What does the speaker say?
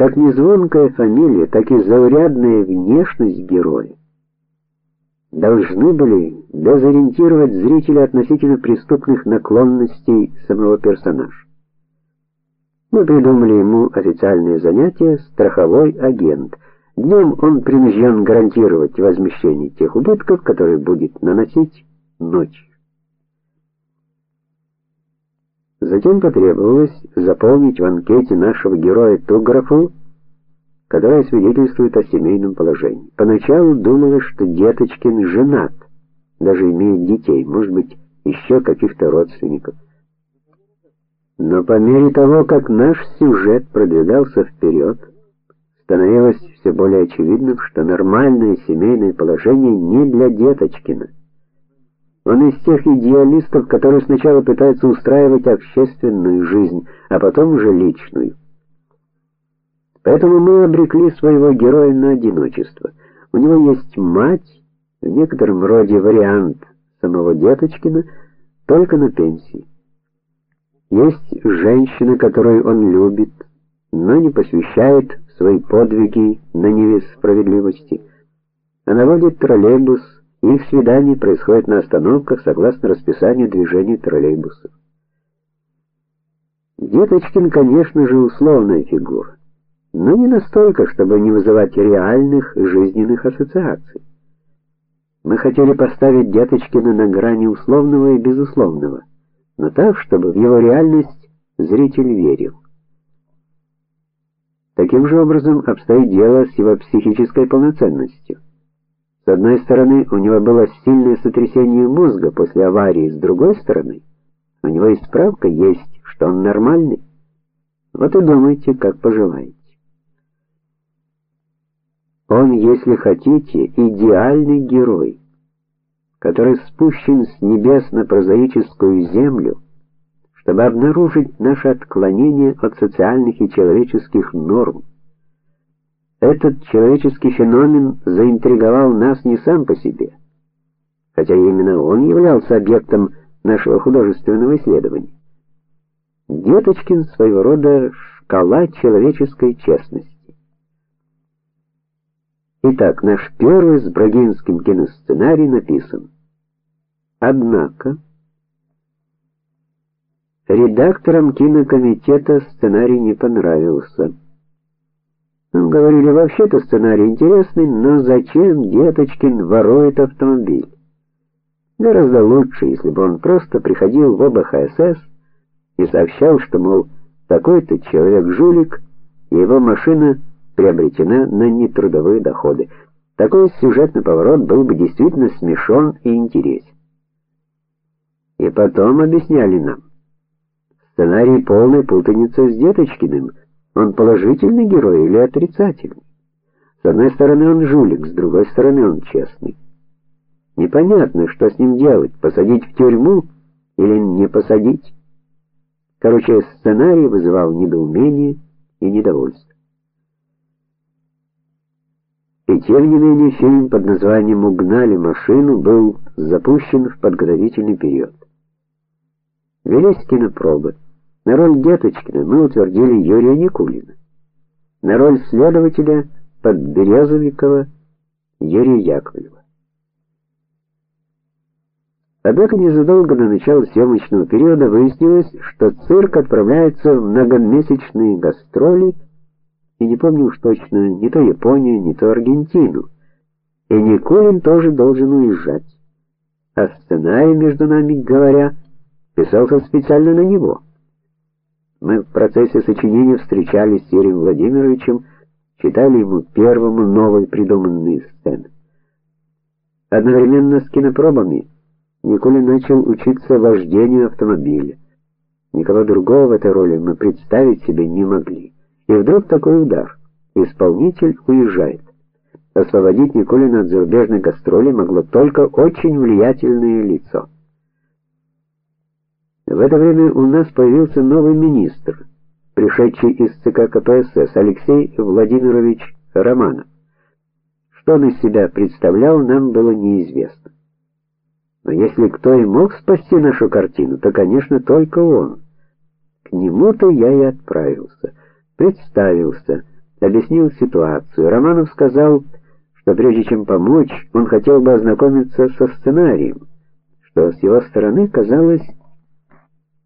Как незвонкая фамилия, так и заурядная внешность героя должны были дезориентировать зрителя относительно преступных наклонностей самого персонажа. Мы придумали ему официальное занятие страховой агент. Днем он принужден гарантировать возмещение тех убытков, которые будет наносить ночью. Затем потребовалось заполнить в анкете нашего героя ту графу, которая свидетельствует о семейном положении. Поначалу думалось, что Деточкин женат, даже имеет детей, может быть, еще каких-то родственников. Но по мере того, как наш сюжет продвигался вперед, становилось все более очевидным, что нормальное семейное положение не для Деточкина. Он из тех идеалистов, которые сначала пытаются устраивать общественную жизнь, а потом уже личную. Поэтому мы обрекли своего героя на одиночество. У него есть мать, в некотором роде вариант самого Деточкина, только на пенсии. Есть женщина, которую он любит, но не посвящает свои подвиги на неве справедливости. Она водит троллейбус их свидания происходят на остановках согласно расписанию движения троллейбусов. Деточкин, конечно же, условная фигура, но не настолько, чтобы не вызывать реальных жизненных ассоциаций. Мы хотели поставить Деточкина на грани условного и безусловного, но так, чтобы в его реальность зритель верил. Таким же образом обстоит дело с его психической полноценностью. С одной стороны, у него было сильное сотрясение мозга после аварии, с другой стороны, у него и справка есть, что он нормальный. Вот и думайте, как пожелаете. Он, если хотите, идеальный герой, который спущен с небес на прозаическую землю, чтобы обнаружить наше отклонение от социальных и человеческих норм этот человеческий феномен заинтриговал нас не сам по себе, хотя именно он являлся объектом нашего художественного исследования. Деточкин своего рода шкала человеческой честности. Итак, наш первый с Брагинским киносценарий написан. Однако редакторам кинокомитета сценарий не понравился. Нам говорили, вообще-то сценарий интересный, но зачем Деточкин ворует автомобиль? Гораздо лучше, если бы он просто приходил в ОБХСС и сообщал, что, мол, такой-то человек-жулик, и его машина приобретена на нетрудовые доходы. Такой сюжетный поворот был бы действительно смешон и интересен. И потом объясняли нам. Сценарий полной путаницы с Деточкиным – он положительный герой или отрицательный? С одной стороны он жулик, с другой стороны он честный. Непонятно, что с ним делать: посадить в тюрьму или не посадить. Короче, сценарий вызывал недоумение и недовольство. И тем не менее фильм под названием Угнали машину был запущен в подготовительный период. Велись кинопробы. На роль Деточкина мы утвердили Юрия Никулина. На роль следователя Подберезовикова Юрия Яковлева. Однако незадолго до начала съемочного периода выяснилось, что цирк отправляется в многомесячные гастроли, и не помню уж точно, не то Японию, не то Аргентину. И Никулин тоже должен уезжать. А сценарий, между нами говоря, писался специально на него. Мы в процессе сочинения встречались с Юрием Владимировичем, читали ему первому новые придуманные сцены. Одновременно с кинопробами Николя начал учиться вождению автомобиля. Никого другого в этой роли мы представить себе не могли. И вдруг такой удар. Исполнитель уезжает. Освободить Николина от зарубежной гастроли могло только очень влиятельное лицо. В это время у нас появился новый министр, пришедший из ЦК КПСС Алексей Владимирович Романов. Что он из себя представлял, нам было неизвестно. Но если кто и мог спасти нашу картину, то, конечно, только он. К нему-то я и отправился, представился, объяснил ситуацию. Романов сказал, что прежде чем помочь, он хотел бы ознакомиться со сценарием, что с его стороны казалось